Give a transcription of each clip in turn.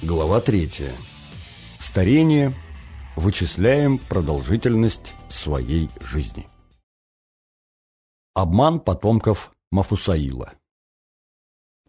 Глава 3. Старение. Вычисляем продолжительность своей жизни. Обман потомков Мафусаила.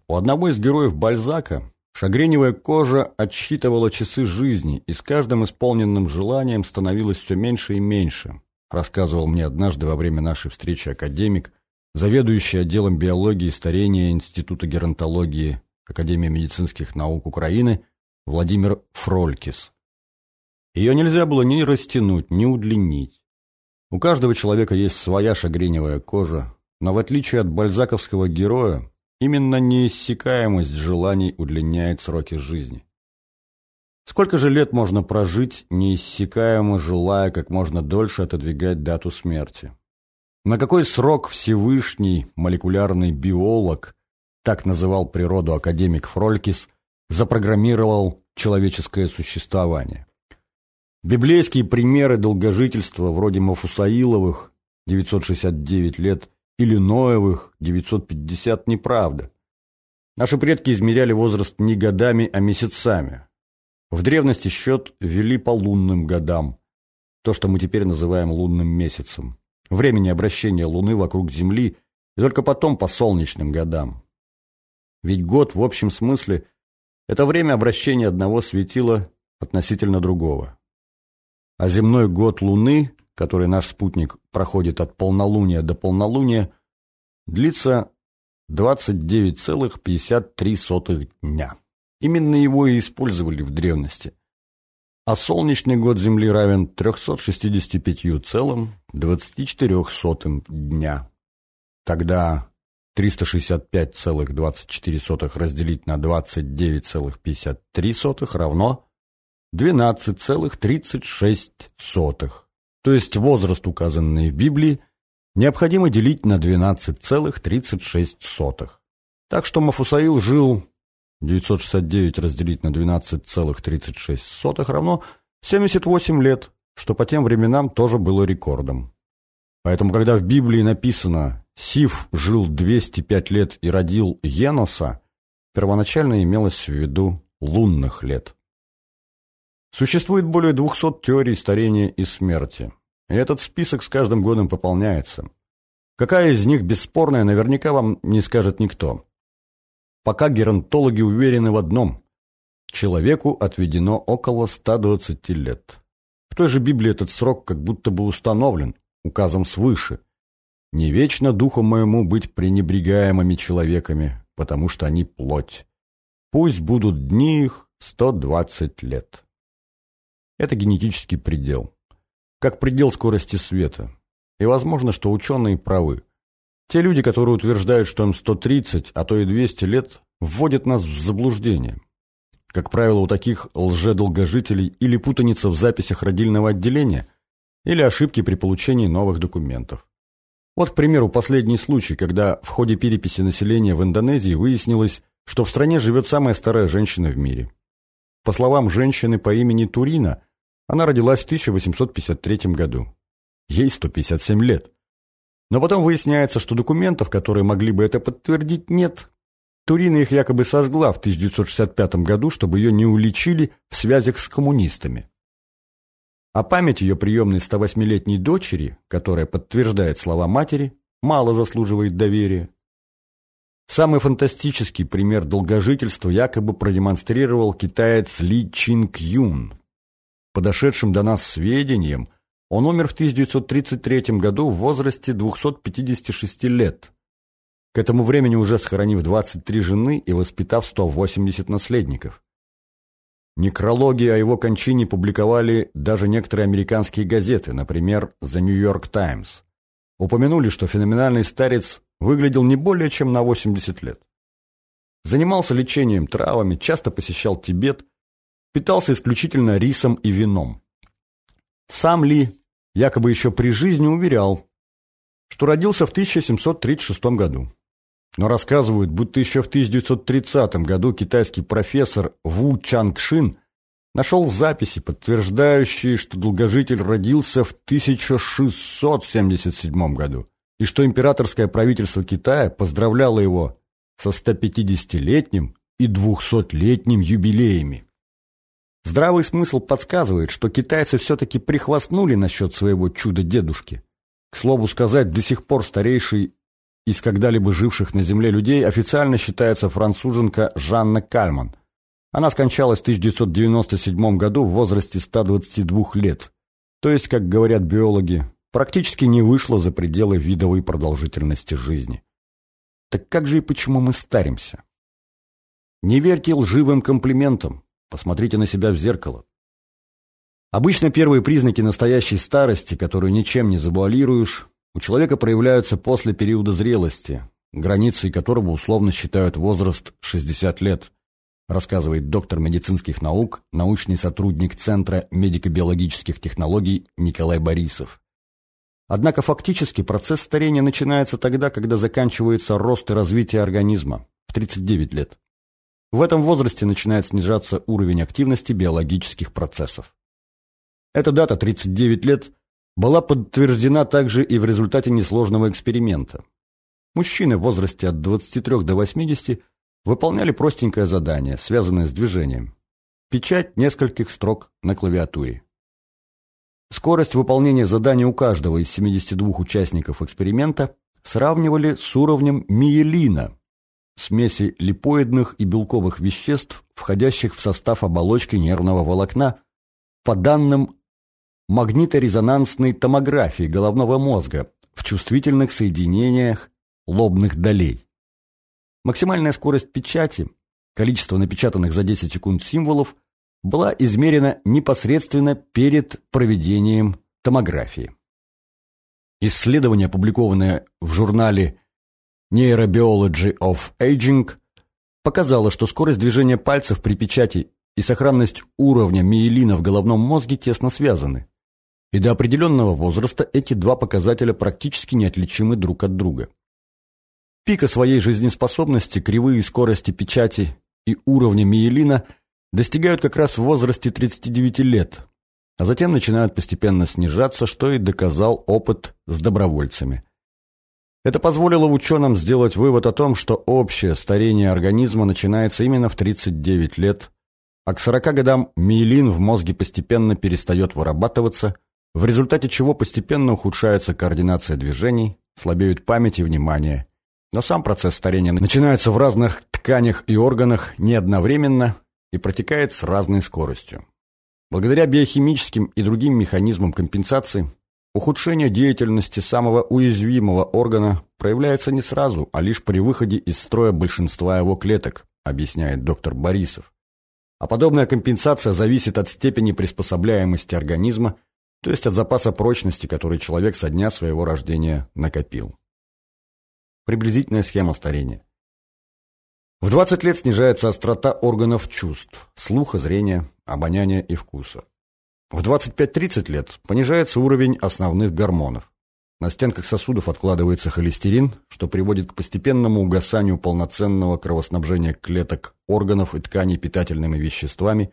У одного из героев Бальзака шагреневая кожа отсчитывала часы жизни, и с каждым исполненным желанием становилось все меньше и меньше, рассказывал мне однажды во время нашей встречи академик, заведующий отделом биологии и старения Института геронтологии Академии медицинских наук Украины Владимир Фролькис. Ее нельзя было ни растянуть, ни удлинить. У каждого человека есть своя шагреневая кожа, но в отличие от бальзаковского героя, именно неиссякаемость желаний удлиняет сроки жизни. Сколько же лет можно прожить, неиссякаемо желая как можно дольше отодвигать дату смерти? На какой срок Всевышний молекулярный биолог, так называл природу академик Фролькис, запрограммировал человеческое существование. Библейские примеры долгожительства вроде Мафусаиловых 969 лет или Ноевых 950 неправда. Наши предки измеряли возраст не годами, а месяцами. В древности счет вели по лунным годам, то, что мы теперь называем лунным месяцем, времени обращения Луны вокруг Земли и только потом по солнечным годам. Ведь год в общем смысле – это время обращения одного светила относительно другого. А земной год Луны, который наш спутник проходит от полнолуния до полнолуния, длится 29,53 дня. Именно его и использовали в древности. А солнечный год Земли равен 365,24 дня. Тогда 365,24 разделить на 29,53 равно 12,36. То есть возраст, указанный в Библии, необходимо делить на 12,36. Так что Мафусаил жил 969 разделить на 12,36 равно 78 лет, что по тем временам тоже было рекордом. Поэтому, когда в Библии написано Сиф жил 205 лет и родил Еноса, первоначально имелось в виду лунных лет. Существует более 200 теорий старения и смерти, и этот список с каждым годом пополняется. Какая из них бесспорная, наверняка вам не скажет никто. Пока геронтологи уверены в одном – человеку отведено около 120 лет. В той же Библии этот срок как будто бы установлен, указом свыше – не вечно духу моему быть пренебрегаемыми человеками, потому что они плоть. Пусть будут дни их сто двадцать лет. Это генетический предел. Как предел скорости света. И возможно, что ученые правы. Те люди, которые утверждают, что им 130, а то и 200 лет, вводят нас в заблуждение. Как правило, у таких лжедолгожителей или путаница в записях родильного отделения, или ошибки при получении новых документов. Вот, к примеру, последний случай, когда в ходе переписи населения в Индонезии выяснилось, что в стране живет самая старая женщина в мире. По словам женщины по имени Турина, она родилась в 1853 году. Ей 157 лет. Но потом выясняется, что документов, которые могли бы это подтвердить, нет. Турина их якобы сожгла в 1965 году, чтобы ее не уличили в связях с коммунистами. А память ее приемной 108-летней дочери, которая подтверждает слова матери, мало заслуживает доверия. Самый фантастический пример долгожительства якобы продемонстрировал китаец Ли Чинг Юн. Подошедшим до нас сведениям, он умер в 1933 году в возрасте 256 лет. К этому времени уже сохранив 23 жены и воспитав 180 наследников. Некрологи о его кончине публиковали даже некоторые американские газеты, например, The New York Times. Упомянули, что феноменальный старец выглядел не более чем на 80 лет. Занимался лечением травами, часто посещал Тибет, питался исключительно рисом и вином. Сам Ли якобы еще при жизни уверял, что родился в 1736 году. Но рассказывают, будто еще в 1930 году китайский профессор Ву Чангшин нашел записи, подтверждающие, что долгожитель родился в 1677 году, и что императорское правительство Китая поздравляло его со 150-летним и 200-летним юбилеями. Здравый смысл подсказывает, что китайцы все-таки прихвастнули насчет своего чуда-дедушки. К слову сказать, до сих пор старейший из когда-либо живших на Земле людей официально считается француженка Жанна Кальман. Она скончалась в 1997 году в возрасте 122 лет. То есть, как говорят биологи, практически не вышла за пределы видовой продолжительности жизни. Так как же и почему мы старимся? Не верьте лживым комплиментам, посмотрите на себя в зеркало. Обычно первые признаки настоящей старости, которую ничем не завуалируешь, у человека проявляются после периода зрелости, границей которого условно считают возраст 60 лет, рассказывает доктор медицинских наук, научный сотрудник Центра медико-биологических технологий Николай Борисов. Однако фактически процесс старения начинается тогда, когда заканчивается рост и развитие организма, в 39 лет. В этом возрасте начинает снижаться уровень активности биологических процессов. Эта дата, 39 лет, была подтверждена также и в результате несложного эксперимента. Мужчины в возрасте от 23 до 80 выполняли простенькое задание, связанное с движением. Печать нескольких строк на клавиатуре. Скорость выполнения задания у каждого из 72 участников эксперимента сравнивали с уровнем миелина, смеси липоидных и белковых веществ, входящих в состав оболочки нервного волокна, по данным магниторезонансной томографии головного мозга в чувствительных соединениях лобных долей. Максимальная скорость печати, количество напечатанных за 10 секунд символов, была измерена непосредственно перед проведением томографии. Исследование, опубликованное в журнале Neurobiology of Aging, показало, что скорость движения пальцев при печати и сохранность уровня миелина в головном мозге тесно связаны. И до определенного возраста эти два показателя практически неотличимы друг от друга. Пика своей жизнеспособности, кривые скорости печати и уровня миелина достигают как раз в возрасте 39 лет, а затем начинают постепенно снижаться, что и доказал опыт с добровольцами. Это позволило ученым сделать вывод о том, что общее старение организма начинается именно в 39 лет, а к 40 годам миелин в мозге постепенно перестает вырабатываться – в результате чего постепенно ухудшается координация движений, слабеют память и внимание. Но сам процесс старения начинается в разных тканях и органах не одновременно и протекает с разной скоростью. Благодаря биохимическим и другим механизмам компенсации ухудшение деятельности самого уязвимого органа проявляется не сразу, а лишь при выходе из строя большинства его клеток, объясняет доктор Борисов. А подобная компенсация зависит от степени приспособляемости организма то есть от запаса прочности, который человек со дня своего рождения накопил. Приблизительная схема старения. В 20 лет снижается острота органов чувств, слуха, зрения, обоняния и вкуса. В 25-30 лет понижается уровень основных гормонов. На стенках сосудов откладывается холестерин, что приводит к постепенному угасанию полноценного кровоснабжения клеток, органов и тканей питательными веществами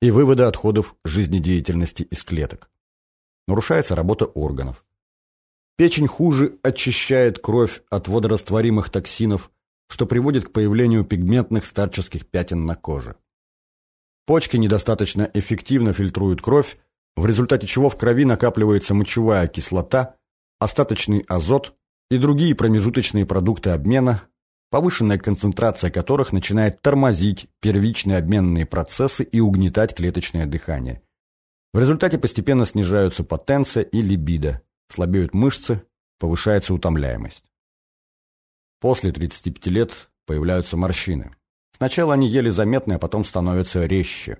и вывода отходов жизнедеятельности из клеток нарушается работа органов. Печень хуже очищает кровь от водорастворимых токсинов, что приводит к появлению пигментных старческих пятен на коже. Почки недостаточно эффективно фильтруют кровь, в результате чего в крови накапливается мочевая кислота, остаточный азот и другие промежуточные продукты обмена, повышенная концентрация которых начинает тормозить первичные обменные процессы и угнетать клеточное дыхание. В результате постепенно снижаются потенция и либидо, слабеют мышцы, повышается утомляемость. После 35 лет появляются морщины. Сначала они еле заметны, а потом становятся резче.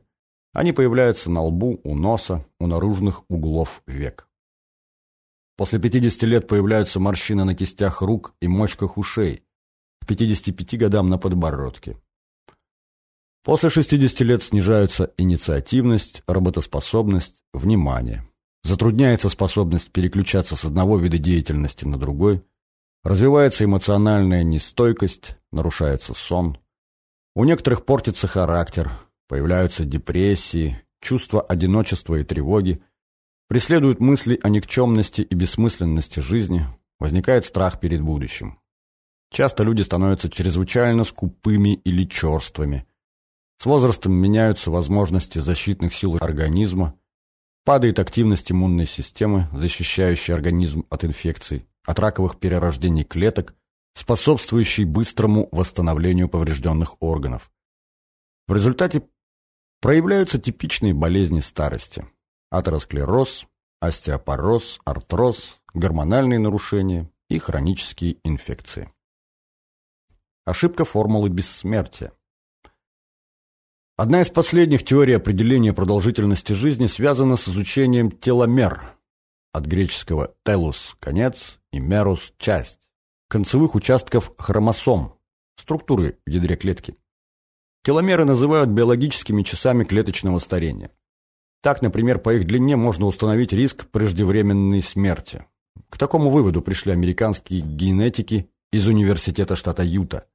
Они появляются на лбу, у носа, у наружных углов век. После 50 лет появляются морщины на кистях рук и мочках ушей, к 55 годам на подбородке. После 60 лет снижаются инициативность, работоспособность, внимание. Затрудняется способность переключаться с одного вида деятельности на другой. Развивается эмоциональная нестойкость, нарушается сон. У некоторых портится характер, появляются депрессии, чувство одиночества и тревоги, преследуют мысли о никчемности и бессмысленности жизни, возникает страх перед будущим. Часто люди становятся чрезвычайно скупыми или черствыми – С возрастом меняются возможности защитных сил организма, падает активность иммунной системы, защищающей организм от инфекций, от раковых перерождений клеток, способствующей быстрому восстановлению поврежденных органов. В результате проявляются типичные болезни старости – атеросклероз, остеопороз, артроз, гормональные нарушения и хронические инфекции. Ошибка формулы бессмертия. Одна из последних теорий определения продолжительности жизни связана с изучением теломер, от греческого «телус» – конец и «мерус» – часть, концевых участков хромосом, структуры в ядре клетки. Теломеры называют биологическими часами клеточного старения. Так, например, по их длине можно установить риск преждевременной смерти. К такому выводу пришли американские генетики из Университета штата Юта.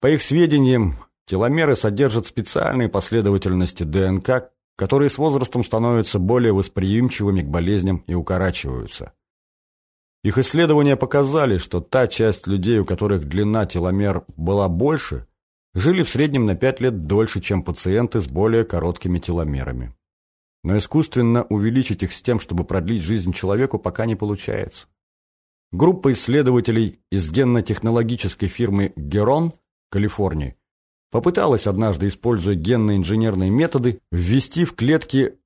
По их сведениям, теломеры содержат специальные последовательности ДНК, которые с возрастом становятся более восприимчивыми к болезням и укорачиваются. Их исследования показали, что та часть людей, у которых длина теломер была больше, жили в среднем на 5 лет дольше, чем пациенты с более короткими теломерами. Но искусственно увеличить их с тем, чтобы продлить жизнь человеку, пока не получается. Группа исследователей из генно-технологической фирмы Герон – Калифорнии, попыталась однажды, используя генно-инженерные методы, ввести в клетки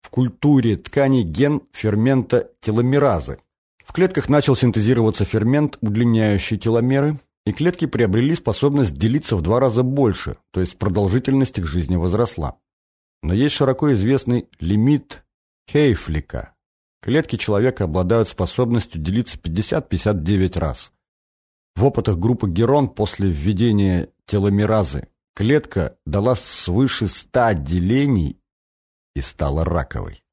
в культуре тканей ген фермента теломеразы. В клетках начал синтезироваться фермент, удлиняющий теломеры, и клетки приобрели способность делиться в два раза больше, то есть продолжительность их жизни возросла. Но есть широко известный лимит Хейфлика. Клетки человека обладают способностью делиться 50-59 раз. В опытах группы Герон после введения теломеразы клетка дала свыше 100 делений и стала раковой.